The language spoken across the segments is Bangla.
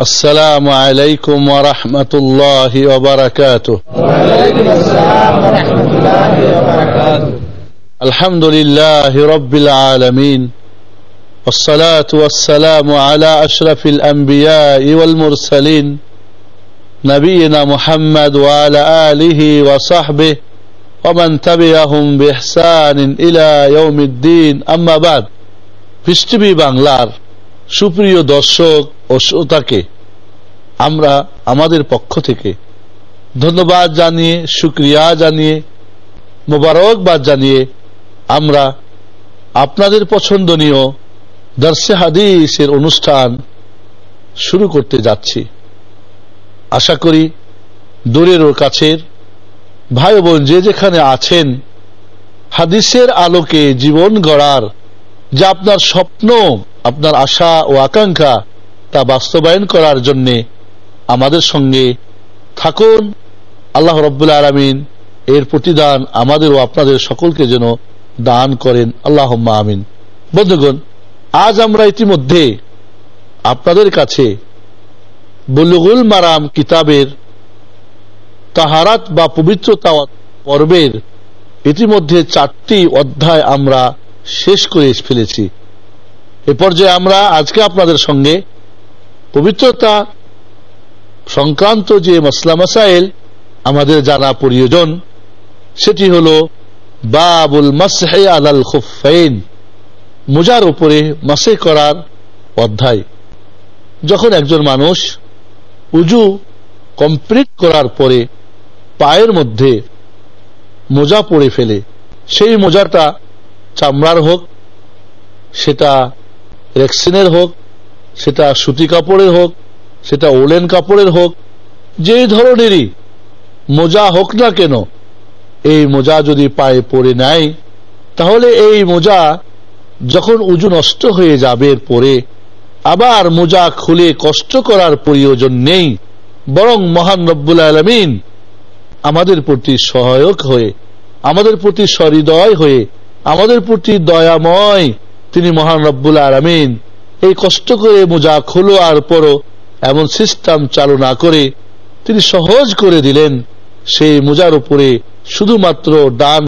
السلام عليكم ورحمة الله وبركاته وعليكم السلام ورحمة الله وبركاته الحمد لله رب العالمين والصلاة والسلام على أشرف الأنبياء والمرسلين نبينا محمد وعلى آله وصحبه ومن تبعهم بإحسان إلى يوم الدين أما بعد পৃষ্টিভি বাংলার সুপ্রিয় দর্শক ও শ্রোতাকে, আমরা আমাদের পক্ষ থেকে ধন্যবাদ জানিয়ে সুক্রিয়া জানিয়ে, মোবারকবাদ জানিয়ে আমরা আপনাদের পছন্দনীয় দর্শে হাদিসের অনুষ্ঠান শুরু করতে যাচ্ছি। আশা করি দূরের ও কাছের ভাই বোন যে যেখানে আছেন, হাদিসের আলোকে জীবন গড়ার যা আপনার স্বপ্ন আপনার আশা ও আকাঙ্ক্ষা তা বাস্তবায়ন করার জন্যে আমাদের সঙ্গে থাকুন। আল্লাহ রব্বুল আলমিন এর প্রতিদান আমাদের ও আপনাদের সকলকে যেন দান করেন। আল্লাহ আমিন। বন্ধুগণ, আজ আমরা ইতিমধ্যে আপনাদের কাছে বুলুগুল মারাম কিতাবের তাহারাত বা পবিত্রতা পর্বের ইতিমধ্যে চারটি অধ্যায় আমরা শেষ করে ফেলেছি। এ পর্যায়ে আমরা আজকে আপনাদের সঙ্গে পবিত্রতা সংক্রান্ত যে মসলা মাসাইল আমাদের জানা প্রয়োজন, সেটি হল বাবুল মাসহে আলাল খুফাইন মোজার উপরে মাসে করার অধ্যায়। যখন একজন মানুষ উজু কমপ্লিট করার পরে পায়ের মধ্যে মোজা পড়ে ফেলে, সেই মোজাটা চামড়ার হোক, সেটা রেক্সিনের হোক, সেটা সুতি কাপড়ের হোক, সেটা ওলেন কাপড়ের হোক, যেই ধরনেরই মোজা হোক না কেন, এই মোজা যদি পায়ে পড়ে নেয়, তাহলে এই মোজা যখন উজু নষ্ট হয়ে যাবে পরে, আবার মোজা খুলে কষ্ট করার প্রয়োজন নেই, বরং মহান রব্বুল আলমিন আমাদের প্রতি সহায়ক হয়ে, আমাদের প্রতি সহৃদয় হয়ে, আমাদের প্রতি দয়াময় তিনি মহান রব্বুল আলমিন। এই কষ্ট করে মোজা খুলো আর পরও এমন সিস্টেম চালু না করে তিনি সহজ করে দিলেন। সেই মোজার উপরে শুধুমাত্র ডান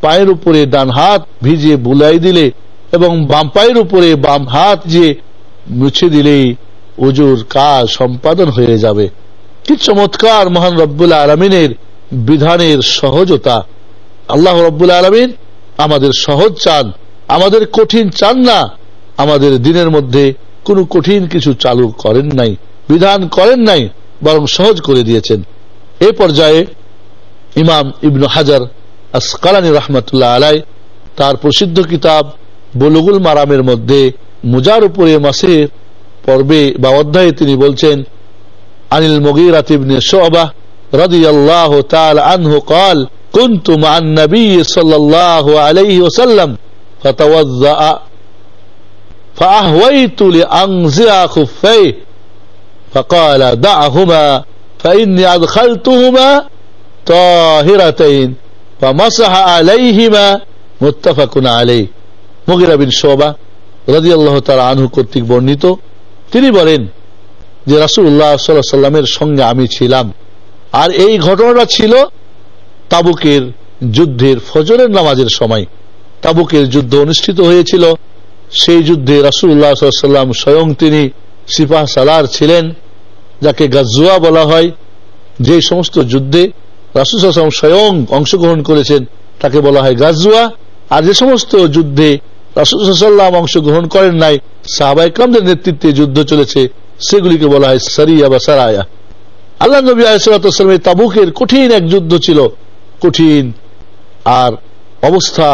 পায়ের উপরে ডান হাত ভিজিয়ে বুলাই দিলে এবং বাম পায়ের উপরে বাম হাত যে মুছে দিলেই উজুর কাজ সম্পাদন হয়ে যাবে। কি চমৎকার মহান রব্বুল আলমিনের বিধানের সহজতা। আল্লাহ রব্বুল আলমিন আমাদের সহজ চান। আমাদের কঠিন চান না আমাদের দিনের মধ্যে কোনো কঠিন কিছু চালু করেন নাই বিধান করেন নাই বরং সহজ করে দিয়েছেন এ পর্যায়ে ইমাম ইবনু হাজার আসকালানি রহমতুল্লাহ আলাই তার প্রসিদ্ধ কিতাব বলুগুল মারামের মধ্যে মুজার উপরে মাসের পর্বে বা অধ্যায়ে তিনি বলছেন আনিল মগিরাত ইবনে শুআবাহ রাদিয়াল্লাহু তাআলা আনহু قال كنت مع النبي صلى الله عليه وسلم فتوضأ فأهويت لأنزع خفيه فقال دعهما فإني أدخلتهما طاهرتين فمسح عليهما متفق عليه মুগিরা বিন শোবা রাজি আল্লাহ তার আনহু কর্তৃক বর্ণিত তিনি বলেন যে রাসুল্লাহ সাল্লামের সঙ্গে আমি ছিলাম আর এই ঘটনাটা ছিল তাবুকের যুদ্ধের ফজরের নামাজের সময় তাবুকের যুদ্ধ অনুষ্ঠিত হয়েছিল। সেই যুদ্ধে রাসুল্লাহ সাল্লাম স্বয়ং তিনি সিপাহ সালার ছিলেন, যাকে গাজুয়া বলা হয়। যে সমস্ত যুদ্ধে রাসুল স্বয়ং অংশগ্রহণ করেছেন, তাকে বলা হয় গাজুয়া আর যে সমস্ত যুদ্ধে রাসুসাল্লাম অংশগ্রহণ করেন নাই সাহাবাইকরামদের নেতৃত্বে যুদ্ধ চলেছে, সেগুলিকে বলা হয় সারিয়া বা সারায়া। আল্লাহ নবী আলাইসালামের তাবুকের কঠিন এক যুদ্ধ ছিল। কঠিন আর অবস্থা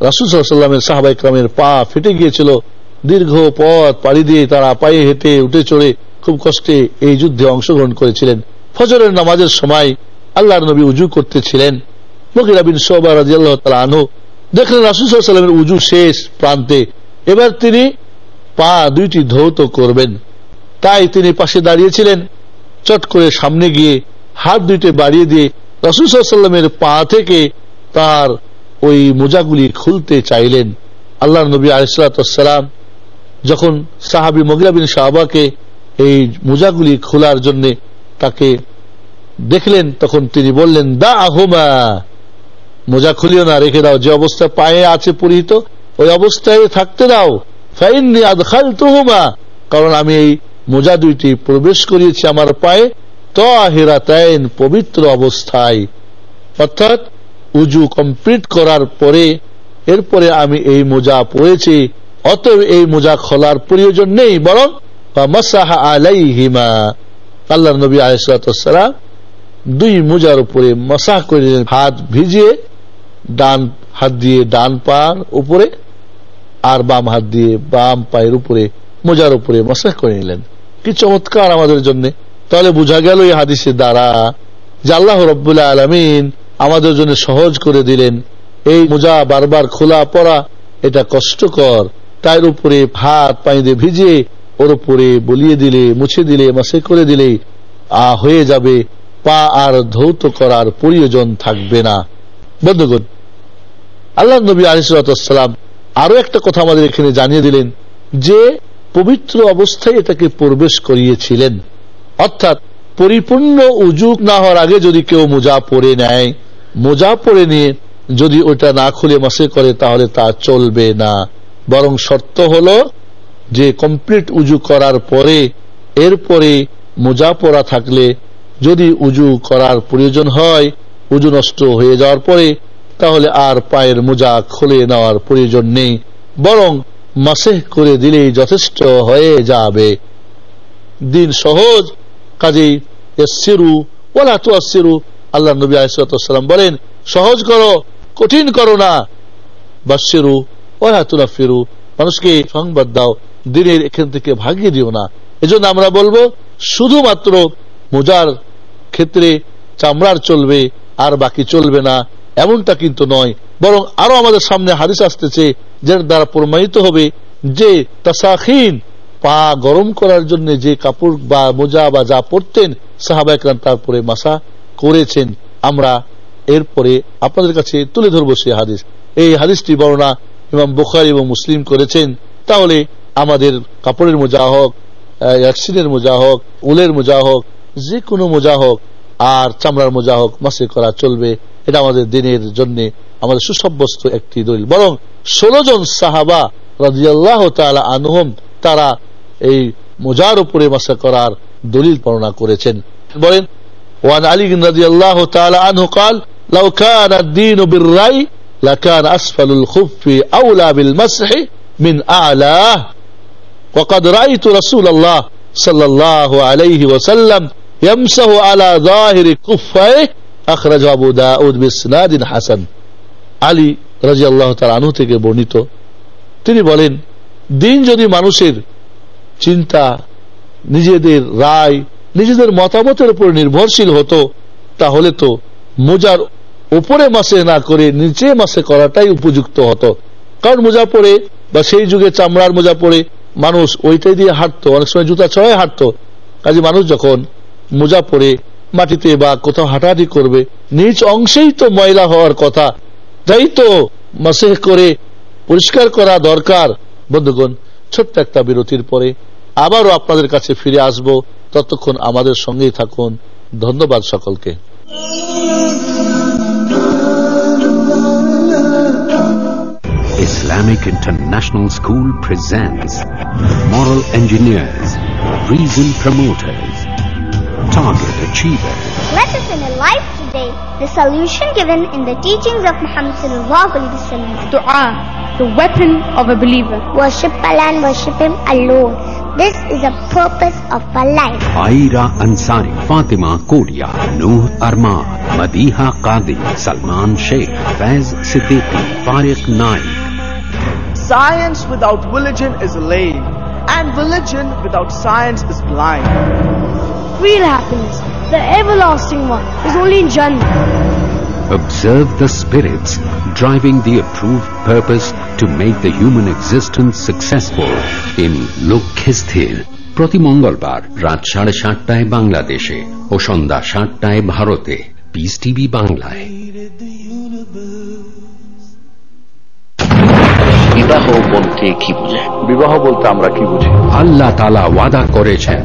রাসুসাল্লামের সাহাবাইকরামের পা ফেটে গিয়েছিল। দীর্ঘ পথ পাড়ি দিয়ে তারা পায়ে হেঁটে, উঠে চড়ে খুব কষ্টে এই যুদ্ধে অংশগ্রহণ করেছিলেন। ফজরের নামাজের সময় আল্লাহর নবী উজু করতেছিলেন। মকিরা বিন সোবা রাজি আল্লাহ তালা আনহু দেখলেন রাসুসাল্লামের উজু শেষ প্রান্তে। এবার তিনি পা দুইটি ধৌত করবেন। তাই তিনি পাশে দাঁড়িয়েছিলেন, চট করে সামনে গিয়ে হাত দুইটি বাড়িয়ে দিয়ে রসুসাল্লামের পা থেকে তার ওই মোজাগুলি খুলতে চাইলেন। আল্লাহ নবী আলিসাল্লাম যখন সাহাবি মগিরা বিন সাহাবাকে এই মোজাগুলি খোলার জন্য তাকে দেখলেন, তখন তিনি বললেন, দা আহমা, মোজা খুলিও না, রেখে দাও। যে অবস্থা পায়ে আছে পরিহিত, ওই অবস্থায় থাকতে দাও। ফাইননি কারণ আমি এই মোজা দুইটি প্রবেশ করিয়েছি আমার পায়ে তাইন পবিত্র অবস্থায়। অর্থাৎ উজু কমপ্লিট করার পরে, এরপরে আমি এই মোজা পড়েছি অতএব এই মোজা খোলার প্রয়োজন নেই, বরং আল্লাহ নবী আলাইসালাম দুই মোজার উপরে মশাহ করে হাত ভিজিয়ে ডান হাত দিয়ে ডান পার উপরে আর বাম হাত দিয়ে বাম পায়ের উপরে মোজার উপরে মশাহ করে নিলেন। কি চমৎকার আমাদের জন্য। তাহলে বোঝা গেল এই হাদিসের দ্বারা যে আল্লাহ রব্বুল্লাহ আলমিন আমাদের জন্য সহজ করে দিলেন। এই মোজা বারবার খোলা পড়া, এটা কষ্টকর। তার উপরে ভাত দিয়ে ভিজিয়ে, ওর উপরে বলিয়ে দিলে, মুছে দিলে মাসে করে দিলে, আ হয়ে যাবে। পা আর ধৌত করার প্রয়োজন থাকবে না। বন্ধুগণ আল্লাহ নবী আলিসাল্লাম আরও একটা কথা আমাদের এখানে জানিয়ে দিলেন যে, পবিত্র অবস্থায় এটাকে প্রবেশ করিয়েছিলেন। অর্থাৎ, পরিপূর্ণ উজুক না হওয়ার আগে যদি কেউ মোজা পরে নেয় মোজা পরে নিয়ে যদি ওটা না খুলে মাসে করে, তাহলে তা চলবে না। বরং শর্ত হলো যে কমপ্লিট উজু করার পরে, এরপরে মোজা পরা থাকলে যদি উজু করার প্রয়োজন হয়, উজু নষ্ট হয়ে যাওয়ার পরে, তাহলে আর পায়ের মোজা খুলে নেওয়ার প্রয়োজন নেই। বরং মাসে করে দিলেই যথেষ্ট হয়ে যাবে। দিন সহজ, কাজেই এসিরু ওলা তো আসিরু আল্লাহ নবী আসালাম বলেন, সহজ করো, কঠিন করো না। বাসিরু তুলা ফিরু মানুষকে সংবাদ দাও, দিনের এখান থেকে ভাগিয়ে দিও না। এজন্য আমরা বলব, শুধুমাত্র মোজার ক্ষেত্রে চামড়ার চলবে, আর বাকি চলবে না, এমনটা কিন্তু নয়। বরং আরও আমাদের সামনে হাদিস আসতেছে, যার দ্বারা প্রমাণিত হবে যে তাসাখিন, পা গরম করার জন্য যে কাপড় বা মোজা বা যা পরতেন সাহাবা একরাম তারপরে মাসা করেছেন, আমরা এরপরে আপনাদের কাছে তুলে ধরবো সেই হাদিস। এই হাদিসটি বর্ণনা ইমাম বুখারি এবং মুসলিম করেছেন। তাহলে আমাদের কাপড়ের মোজা হোক অ্যাক্সিডের মোজা হোক উলের মোজা হোক যে কোনো মোজা হোক আর চামড়ার মোজা হোক মাসে করা চলবে। এটা আমাদের দিনের জন্য আমাদের সুসব্যস্ত একটি দলিল। বরং ষোলো জন সাহাবা রাজিয়াল্লাহ তালা আনহম, তারা এই মোজার উপরে মাসা করার দলিল বর্ণনা করেছেন। বলেন ওয়ান আলী রাজি আল্লাহ আনহু কাল لو كان الدين بالرأي لكان أسفل الخف أولى بالمسح من أعلاه وقد رأيت رسول الله صلى الله عليه وسلم يمسح على ظاهر كفيه أخرج أبو داود بسناد حسن আলী রাজি আল্লাহ তার আনু থেকে বর্ণিত তিনি বলেন দিন যদি মানুষের চিন্তা নিজেদের রায় নিজেদের মতামতের উপর নির্ভরশীল হতো, তাহলে তো মোজার উপরে মাসে না করে নিচে মাসে করাটাই উপযুক্ত হতো। কারণ মোজা পরে বা সেই যুগে চামড়ার মোজা পরে মানুষ ওইটাই দিয়ে হাঁটতো, অনেক সময় জুতা ছড়ায় হাঁটতো। কাজে মানুষ যখন মোজা পরে মাটিতে বা কোথাও হাঁটাহাঁটি করবে নিজ অংশেই তো ময়লা হওয়ার কথা। তাই তো মাসেহ করে পরিষ্কার করা দরকার। বন্ধুগণ, ছোট্ট একটা বিরতির পরে আবারও আপনাদের কাছে ফিরে আসব। ততক্ষণ আমাদের সঙ্গেই থাকুন ধন্যবাদ সকলকে Islamic International School presents Moral Engineers, Reason Promoters, Target Achievers. Lesson in life today. The solution given in the teachings of Muhammad sallallahu alaihi wasallam. Dua, the weapon of a believer. Worship Allah and worship Him alone. This is the purpose of our life. Aira Ansari, Fatima Kodia, Noor Armad, Madiha Qadi, Salman Sheikh, Faiz Siddiqui, Tariq Naik. Science without religion is lame, and religion without science is blind. Real happiness, the everlasting one, is only in Jannah. Observe the spirits driving the approved purpose to make the human existence successful in Lokhisthir. প্রতি মঙ্গলবার রাত সাড়ে সাতটায় বাংলাদেশে ও সন্ধ্যা সাতটায় ভারতে। পিস টিভি বাংলায়। বিবাহ বলতে কি বোঝায়? বিবাহ বলতে আমরা কি বুঝি? আল্লাহ তালা ওয়াদা করেছেন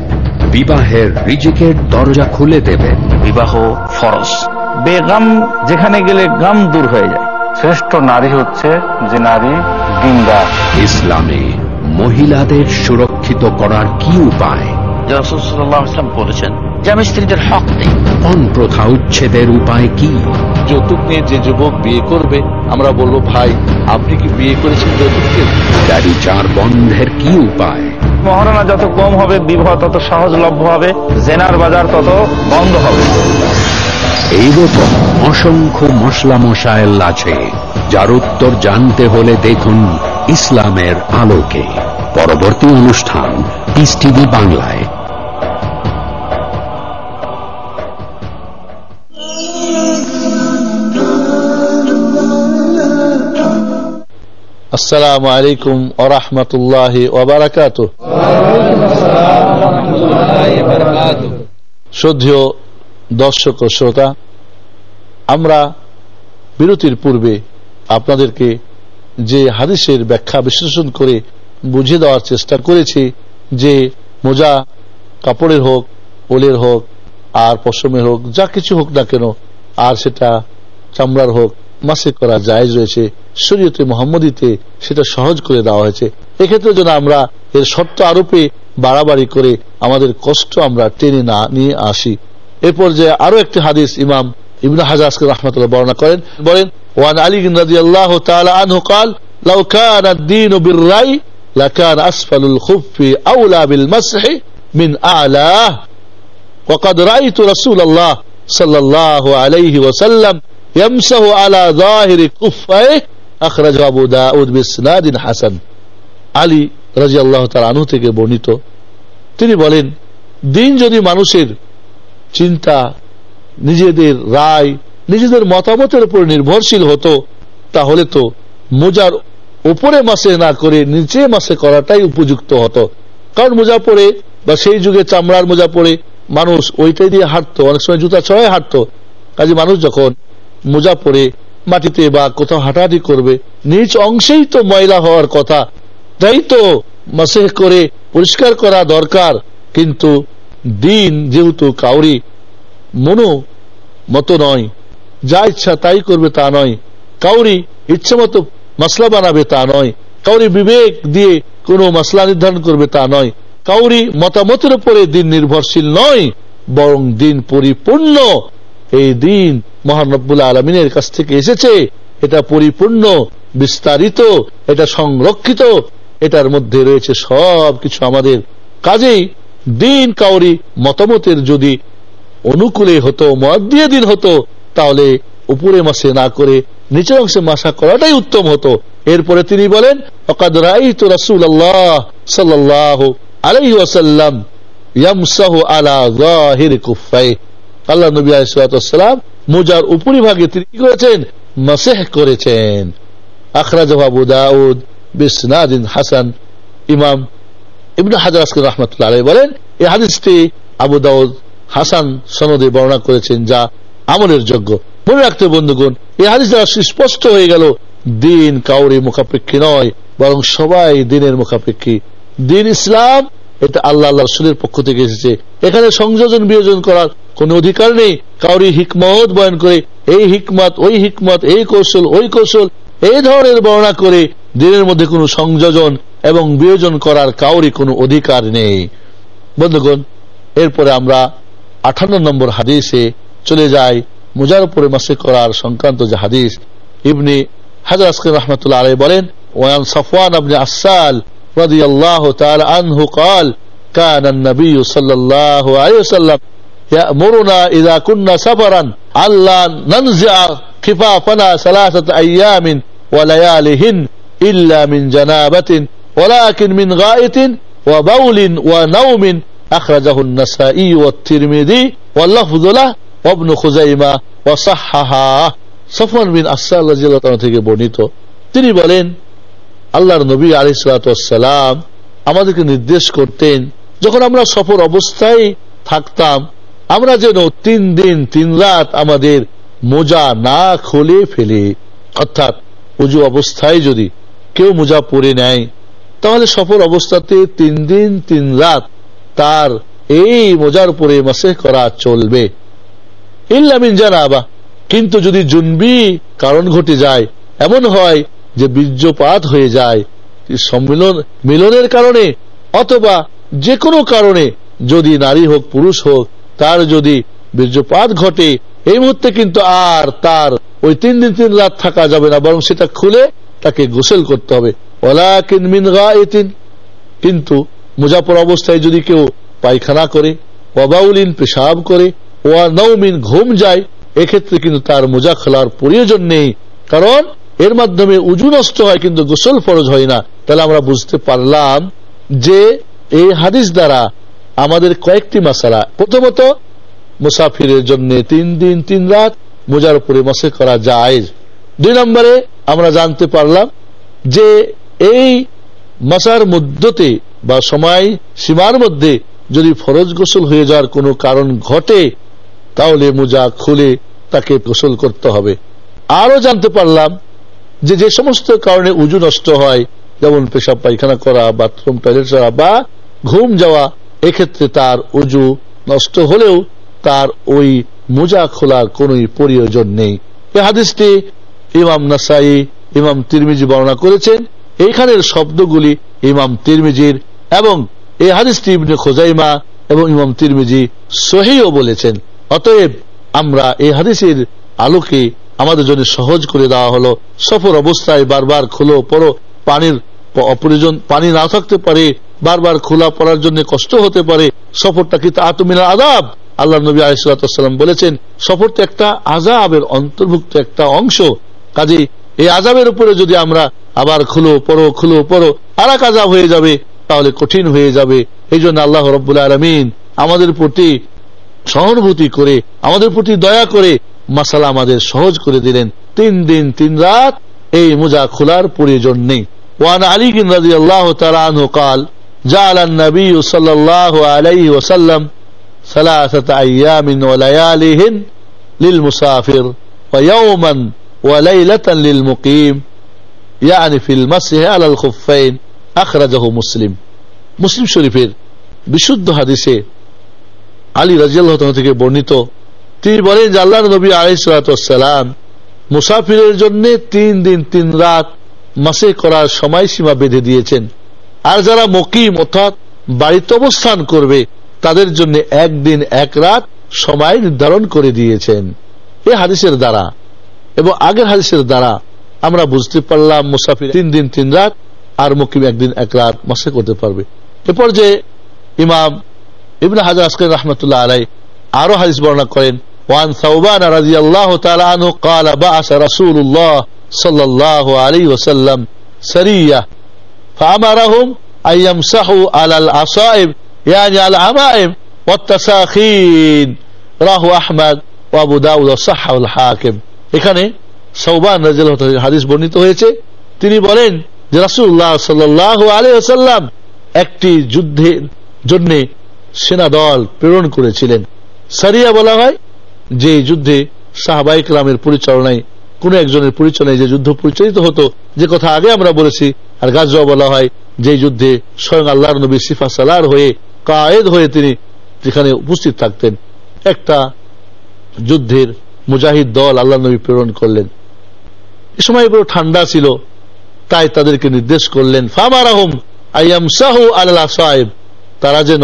বিবাহের রিজিকের দরজা খুলে দেবেন। বিবাহ ফরজ। বেগাম যেখানে গেলে গাম দূর হয়ে যায়। শ্রেষ্ঠ নারী হচ্ছে যে নারী দিনদার। ইসলামে মহিলাদের সুরক্ষিত করার কি উপায়? রসুল্লাহাম বলেছেন স্বামী স্ত্রীদের হক নেই। পণ প্রথা উচ্ছেদের উপায় কি? যৌতুক নিয়ে যে যুবক বিয়ে করবে আমরা বলব ভাই আপনি কি বিয়ে করেছেন যৌতুককে দাড়ি চার বন্ধের কি উপায়? মহারণা যত কম হবে বিবাহ তত সহজলভ্য হবে জেনার বাজার তত বন্ধ হবে। এইরকম অসংখ্য মশলা মশায়েল আছে যার উত্তর জানতে হলে দেখুন ইসলামের আলোকে। পরবর্তী অনুষ্ঠান পিস টিভি বাংলায়। আসসালামু আলাইকুম ওরহমতুল্লাহ ওবরাকাত শ্রদ্ধেয় দর্শক ও শ্রোতা আমরা বিরতির পূর্বে আপনাদেরকে যে হাদিসের ব্যাখ্যা বিশ্লেষণ করে বুঝিয়ে দেওয়ার চেষ্টা করেছি যে মোজা কাপড়ের হোক, ওলের হোক, আর পশমের হোক, যা কিছু হোক না কেন, আর সেটা চামড়ার হোক, মাসে করা জায়জ রয়েছে, শরীয়তে মোহাম্মদীতে সেটা সহজ করে দেওয়া হয়েছে। এক্ষেত্রে যেন আমরা এর শর্ত আরোপে বাড়াবাড়ি করে আমাদের কষ্ট আমরা টেনে না নিয়ে আসি। এরপর যে আরও একটি হাদিস ইমাম ইবনা হাজাজকে রহমতুল্লাহ বর্ণনা করেন বলেন ওয়ান আলী রাজি আল্লাহ আনহু কাল লাউ কান الدين بالرأي لكان أسفل الخف أولى بالمسح من أعلاه وقد رأيت رسول الله صلى الله عليه وسلم يمسح على ظاهر كفيه أخرجه أبو داود بسناد حسن আলী রাজি আল্লাহ তার আনু থেকে বর্ণিত তিনি বলেন দিন যদি মানুষের চিন্তা নিজেদের রায়, নিজেদের মতামতের উপর নির্ভরশীল হতো, তাহলে তো মোজার উপরে মাসে না করে নিচে মাসে করাটাই উপযুক্ত হতো। কারণ মোজা পরে, বা সেই যুগে চামড়ার মোজা পরে মানুষ ওইটাই দিয়ে হাঁটতো, অনেক সময় জুতা ছড়াই হাঁটতো। কাজে মানুষ যখন মোজা পরে মাটিতে বা কোথাও হাঁটাহাঁটি করবে নিজ অংশেই তো ময়লা হওয়ার কথা। তাই তো মাসেহ করে পরিষ্কার করা দরকার, কিন্তু দিন যেহেতু কাউরি মনো মতো নয়। যা ইচ্ছা তাই করবে তা নয়। কাউরি ইচ্ছে মতো মশলা বানাবে তা নয়। কাউরি বিবেক দিয়ে কোনো মশলা নির্ধারণ করবে তা নয়। কাউরি মতামতের উপরে দিন নির্ভরশীল নয়, বরং দিন পরিপূর্ণ। এই দিন মহানব্বুল আলমিনের কাছ থেকে এসেছে। এটা পরিপূর্ণ, বিস্তারিত, এটা সংরক্ষিত, এটার মধ্যে রয়েছে সব কিছু আমাদের। কাজেই দিন কাউরি মতামতের যদি অনুকূলে হতো মত দিয়ে দিন হতো, তাহলে উপরে মাসে না করে নিচের অংশে মাসা করাটাই উত্তম হতো। এরপরে তিনি বলেন, অকাদ তিনি করেছেন? করেছেন। দাউদ হাসান। ইমাম হাজার বলেন আবু দাউদ হাসান সনদে বর্ণনা করেছেন যা আমলের যোগ্য। মনে রাখতে বন্ধুগণ, এই হাদিস দ্বারা সুস্পষ্ট হয়ে গেল, দিন কাউরি মুখাপেক্ষী নয়, বরং সবাই দিনের মুখাপেক্ষী। দিন ইসলাম, এটা আল্লাহ আল্লাহ রসুলের পক্ষ থেকে এসেছে। এখানে সংযোজন বিয়োজন করার কোন অধিকার নেই। কাউরি হিকমত বয়ন করে, এই হিকমত, ওই হিকমত, এই কৌশল, ওই কৌশল, এই ধরনের বর্ণনা করে দিনের মধ্যে কোনো সংযোজন এবং বিয়োজন করার কাউরি কোনো অধিকার নেই। বন্ধুগণ, এরপরে আমরা আঠান্ন নম্বর হাদিসে চলে যাই মুজার উপরে মাসে করার সংক্রান্ত যে হাদিস ইবনি হাজার আসকিন রহমতুল্লাহ আলাই বলেন ওয়ান সফওয়ান আবনে আসাল رضي الله تعالى عنه قال كان النبي صلى الله عليه وسلم يأمرنا إذا كنا سفرا ألا ننزع خفافنا ثلاثة أيام وليالهن إلا من جنابة ولكن من غائط وبول ونوم أخرجه النسائي والترمذي واللفظ له وابن خزيمة وصححا সফওয়ান বিন আসাল রাজিয়াল্লাহ থেকে বর্ণিত তিনি বলেন আল্লাহর নবী আলিসালাম আমাদেরকে নির্দেশ করতেন যখন আমরা সফর অবস্থায় থাকতাম আমরা যেন তিন দিন তিন রাত আমাদের মোজা না খুলে ফেলে অর্থাৎ উজু অবস্থায় যদি কেউ মোজা পরে নেয় তাহলে সফর অবস্থাতে তিন দিন তিন রাত তার এই মোজার উপরে মাসে করা চলবে। ইল্লামিন জানাবা। কিন্তু যদি জুনবি কারণ ঘটে যায়, এমন হয় যে বীর্যপাত হয়ে যায়, সম্মিলন, মিলনের কারণে, অথবা যে কোনো কারণে, যদি নারী হোক, পুরুষ হোক, তার যদি বীর্যপাত ঘটে, এই মুহূর্তে কিন্তু আর তার ওই তিন দিন, তিন রাত থাকা যাবে না, বরং সেটা খুলে তাকে গোসল করতে হবে। ওলাকিন মিন গায়েতিন। কিন্তু মুজাফর অবস্থায় যদি কেউ পায়খানা করে ওয়াবাউলিন পেশাব করে, ওয়া নৌমিন ঘুম যায়, এক্ষেত্রে কিন্তু তার মোজা খোলার প্রয়োজন নেই। কারণ এর মাধ্যমে উজু নষ্ট হয় কিন্তু গোসল ফরজ হয় না। তাহলে আমরা বুঝতে পারলাম যে এই হাদিস দ্বারা আমাদের কয়েকটি মাসালা। প্রথমত, মুসাফিরের জন্য তিন দিন, তিন রাত মোজার উপরে মাসে করা যায় দুই নম্বরে আমরা জানতে পারলাম যে এই মাসার মধ্যতে বা সময় সীমার মধ্যে যদি ফরজ গোসল হয়ে যাওয়ার কোনো কারণ ঘটে, তাহলে মোজা খুলে তাকে গোসল করতে হবে। আরও জানতে পারলাম যে যে সমস্ত কারণে উজু নষ্ট হয়, যেমন পেশাব পায়খানা করা, বাথরুম টয়লেট করা বা ঘুম যাওয়া, এক্ষেত্রে তার উজু নষ্ট হলেও তার ওই মোজা খোলার কোন প্রয়োজন নেই। এ হাদিসটি ইমাম নাসাই, ইমাম তিরমিজি বর্ণনা করেছেন। এইখানের শব্দগুলি ইমাম তিরমিজির এবং এই হাদিসটি ইবনে খোজাইমা এবং ইমাম তিরমিজি সহিও বলেছেন। অতএব আমরা এই হাদিসের আলোকে আমাদের জন্য সহজ করে দেওয়া হলো। সফর অবস্থায় বারবার খোলো, পড়ো। পানির অপ্রয়োজন, পানি না থাকতে পারে, বারবার খোলা পড়ার জন্য কষ্ট হতে পারে। সফরটা কিন্তু আতমিনা আদাব আল্লাহ নবী আলিসাল্লাম বলেছেন সফরটা একটা আজাবের অন্তর্ভুক্ত একটা অংশ। কাজে এই আজাবের উপরে যদি আমরা আবার খুলো, পড়ো খুলো, পড়ো আর এক আজাব হয়ে যাবে। তাহলে কঠিন হয়ে যাবে এই জন্য আল্লাহ রব্বুল্লা আলমিন আমাদের প্রতি সহানুভূতি করে আমাদের প্রতি দয়া করে মাসালা আমাদের সহজ করে দিলেন তিন দিন তিন রাত এই মোজা খোলার প্রয়োজন নেই ওয়ান আলী রাজি আল্লাহ তালু কাল جعل النبي صلى الله عليه وسلم ثلاثة أيام ولياليهن للمسافر ويوما وليلة للمقيم يعني في المسح على الخفين আখরাজাহ মুসলিম। মুসলিম শরীফের বিশুদ্ধ হাদিসে আলী রাজিয়াল্লাহ থেকে বর্ণিত। তিনি বলেন যে আল্লাহ নবী আলাইসালাম মুসাফিরের জন্য তিন দিন, তিন রাত মাসে করার সময়সীমা বেঁধে দিয়েছেন। আর যারা মকিম অর্থাৎ বাড়িতে অবস্থান করবে, তাদের জন্য একদিন, এক রাত সময় নির্ধারণ করে দিয়েছেন। এ হাদিসের দ্বারা এবং আগের হাদিসের দ্বারা আমরা বুঝতে পারলাম মুসাফির তিন দিন, তিন রাত আর মকিম একদিন এক রাত মাসে করতে পারবে এরপর যে ইমাম ইবন হাজার আসকের রহমতুল্লাহ আলাই আরো হাদিস বর্ণনা করেন وعن ثوبان رضي الله تعالى عنه قال بعث رسول الله صلى الله عليه وسلم سرية فأمرهم أن يمسحوا على العصائب يعني على العمائم والتساخين রাহু আহমদ ও আবু দাউদ সাহাউল হাকিম এখানে সৌবান হাদিস বর্ণিত হয়েছে তিনি বলেন যে রাসুল্লাহ সাল্লাহ আলিয়াল্লাম একটি যুদ্ধের জন্য সেনা দল প্রেরণ করেছিলেন। সারিয়া বলা হয় যে যুদ্ধে সাহাবাইক রামের পরিচালনায় কোন একজনের পরিচালনায় যে যুদ্ধ পরিচালিত হতো, যে কথা আগে আমরা বলেছি, আর গাজরা বলা হয় যে যুদ্ধে স্বয়ং আল্লাহর নবী সিফা সালার হয়ে কায়েদ হয়ে তিনি যেখানে উপস্থিত থাকতেন, একটা যুদ্ধের মুজাহিদ দল আল্লাহ নবী প্রেরণ করলেন। এ সময় পুরো ঠান্ডা ছিল তাই তাদেরকে নির্দেশ করলেন, ফামারাহম আইয়াম সাহু আল্লাহ সাহেব তারা যেন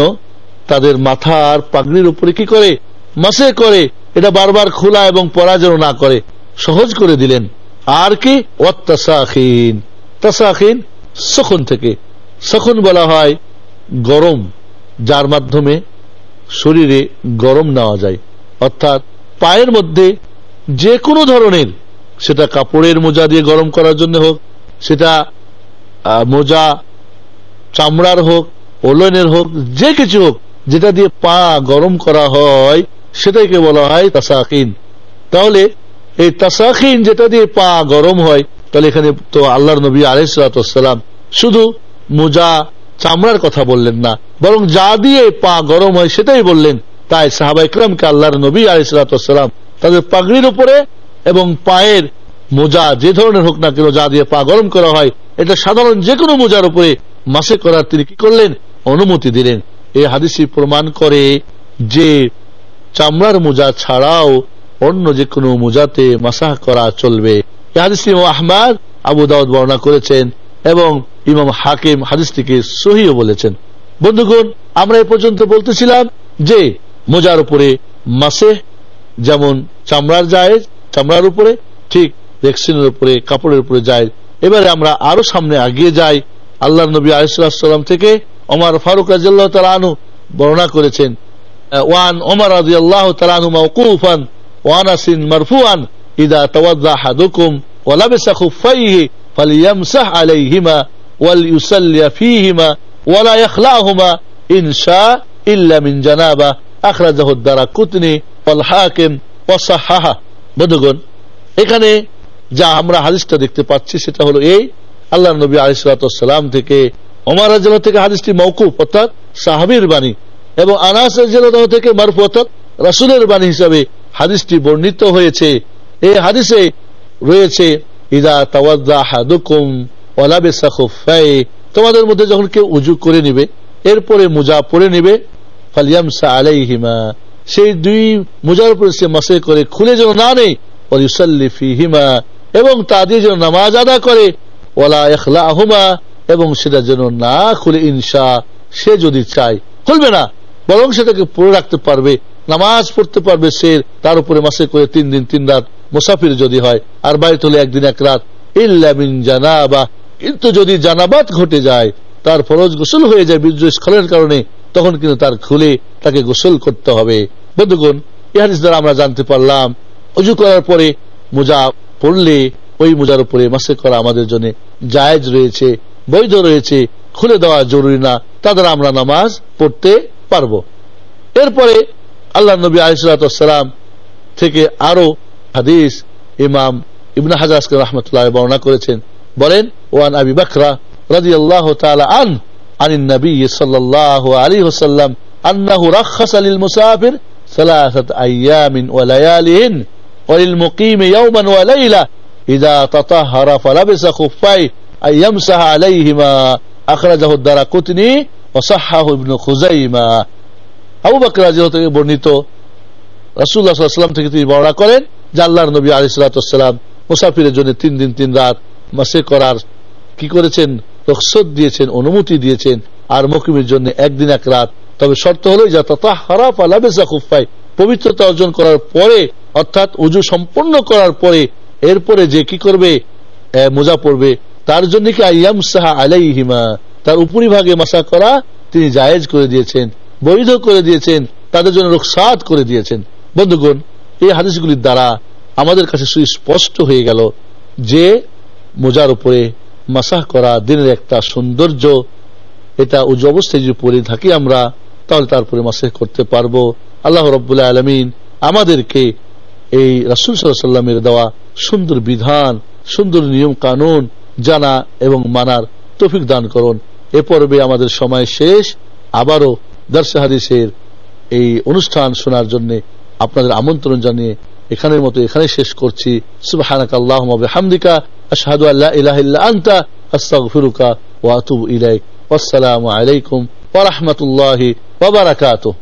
তাদের মাথার পাগড়ির উপরে কি করে? মাসে করে। এটা বারবার খোলা এবং পরা যেন না করে। সহজ করে দিলেন। আর কি? তাসাখিন সখন থেকে। সখন বলা হয় গরম, যার মাধ্যমে শরীরে গরম নেওয়া যায়। অর্থাৎ পায়ের মধ্যে যে কোনো ধরনের, সেটা কাপড়ের মোজা দিয়ে গরম করার জন্য হোক সেটা মোজা, চামড়ার হোক, ওলনের হোক, যে কিছু হোক, যেটা দিয়ে পা গরম করা হয়, সেটাকে বলা হয় তাসাকিন তাহলে এই তাসাকিন যেটা দিয়ে পা গরম হয়, তাহলে এখানে তো আল্লাহর নবী আলাইসালাম শুধু মোজা, চামড়ার কথা বললেন না, বরং যা দিয়ে পা গরম হয় সেটাই বললেন। তাই সাহাবা ইকরামকে আল্লাহর নবী আলাইসালাম তাদের পাগড়ির উপরে এবং পায়ের মোজা যে ধরনের হোক না কেন, যা দিয়ে পা গরম করা হয়, এটা সাধারণ যে কোনো মোজার উপরে মাসে করার তিনি কি করলেন? অনুমতি দিলেন। এই হাদিসি প্রমাণ করে যে চামড়ার মোজা ছাড়াও অন্য যে কোনো মোজাতে মাসাহ করা চলবে। এই হাদিসটি ইমাম আহমাদ, আবু দাউদ বর্ণনা করেছেন এবং ইমাম হাকিম হাদিসটিকে সহিও বলেছেন। বন্ধুগণ, আমরা এ পর্যন্ত বলতেছিলাম যে মোজার উপরে মাসে যেমন চামড়ার যায় চামড়ার উপরে, ঠিক ভ্যাকসিনের উপরে কাপড়ের উপরে যায় এবারে আমরা আরো সামনে আগিয়ে যাই আল্লাহ নবী আলিসাল্লাম থেকে ওমর ফারুক রাজিয়াল্লাহ তালানু বর্ণনা করেছেন ওয়ান ওমর রাজিয়াল্লাহ তালানু মাউকুফান ওয়ানাসিন মারফুয়ান ইদা তাওয়াদ্দা হাদুকুম ولبس خفيه فليمسح عليهما وليسلي فيهما ولا يخلعهما إن شاء إلا من جنابه أخرجه الدرقطني والحاكم وصححه বন্ধুগণ এখানে যা আমরা হাদিসটা দেখতে পাচ্ছি, সেটা হলো এই আল্লাহ নবী আলিসাল্লাম থেকে ওমার রাজ্য থেকে হাদিসটি মৌকুফ অর্থাৎ সাহাবির বাণী, এবং আনাস থেকে মারফু, অর্থাৎ রাসুলের বাণী হিসাবে হাদিসটি বর্ণিত হয়েছে। এই হাদিসে রয়েছে, ইদা তোমাদের মধ্যে যখন কেউ উজু করে নিবে, এরপরে মুজা পরে নিবে সেই দুই মুজার উপরে সে মাসে করে খুলে যেন না নেই ফিহিমা এবং তাদের যেন নামাজ আদা করে। ওলা এখলা আহুমা এবং সেটা যেন না খুলে ইনসা সে যদি চায়, খুলবে না। বরং সেটাকে পরে রাখতে পারবে, নামাজ পড়তে পারবে সে, তার উপরে মাসে করে তিন দিন, তিন রাত মুসাফির যদি হয়, আর বাড়িতে হলে একদিন এক রাত ইল্লামিন জানাবা। কিন্তু যদি জানাবাত ঘটে যায়, তার ফরজ গোসল হয়ে যায় বীর্য স্খলনের কারণে, তখন কিন্তু তার খুলে তাকে গোসল করতে হবে। বন্ধুগণ ইহার দ্বারা আমরা জানতে পারলাম, অজু করার পরে মোজা পড়লে ওই মোজার উপরে মাসে করা আমাদের জন্য জায়েজ রয়েছে বৈধ রয়েছে খুলে দেওয়া জরুরি না তাদের আমরা নামাজ পড়তে পারবো এরপরে আল্লাহ নবী আলিসাল্লাম থেকে আরো হাদিস ইমাম ইবনা হাজাজ রহমতুল্লাহ বর্ণনা করেছেন বলেন ওয়ান আবি বকরা রাজি আল্লাহ আন عن النبي صلى الله عليه وسلم أنه رخص للمسافر ثلاثة أيام ولياليهن وللمقيم يوما وليلة إذا تطهر فلبس خفيه أن يمسح عليهما أخرجه الدرقطني وصحه ابن خزيمة আবু বকর রাজি থেকে বর্ণিত রাসুল্লাহ সাল্লাম থেকে তিনি বর্ণনা করেন যে আল্লাহর নবী আলিসাল্লাম মুসাফিরের জন্য তিন দিন তিন রাত মাসে করার কি করেছেন রকসত দিয়েছেন অনুমতি দিয়েছেন আর মকিমের জন্য একদিন এক রাত তবে শর্ত হলো যা তথা হারাফ আলাবেসা খুফাই পবিত্রতা অর্জন করার পরে অর্থাৎ উজু সম্পন্ন করার পরে, এরপরে যে কি করবে? মোজা পড়বে তার জন্য কি আইয়াম সাহা আলাইহিমা? তার উপরি ভাগে মাসা করা তিনি জায়েজ করে দিয়েছেন, বৈধ করে দিয়েছেন, তাদের জন্য রোকসাদ করে দিয়েছেন। বন্ধুগণ, এই হাদিসগুলির দ্বারা আমাদের কাছে সুস্পষ্ট হয়ে গেল যে মোজার উপরে মাসাহ করা দিনের একটা সৌন্দর্য, এটা উজু অবস্থায় যদি পরে থাকি আমরা, তাহলে তারপরে মাসাহ করতে পারব। আল্লাহ রব্বুল্লাহ আলমিন আমাদেরকে এই রাসুল সাল্লামের দেওয়া সুন্দর বিধান, সুন্দর নিয়ম কানুন জানা এবং মানার তফিক দান করুন। এ পর্বে আমাদের সময় শেষ। আবারও দর্শ হাদিসের এই অনুষ্ঠান শোনার জন্য আপনাদের আমন্ত্রণ জানিয়ে এখানের মতো এখানে শেষ করছি। সুবহানাক আল্লাহুম্মা বিহামদিকা, আশহাদু আল্লা ইলাহা ইল্লা আস্তাগফিরুকা ওয়া আতুবু ইলাইক। আসসালামু আলাইকুম ওয়া রাহমাতুল্লাহি ওয়া বারাকাতুহু।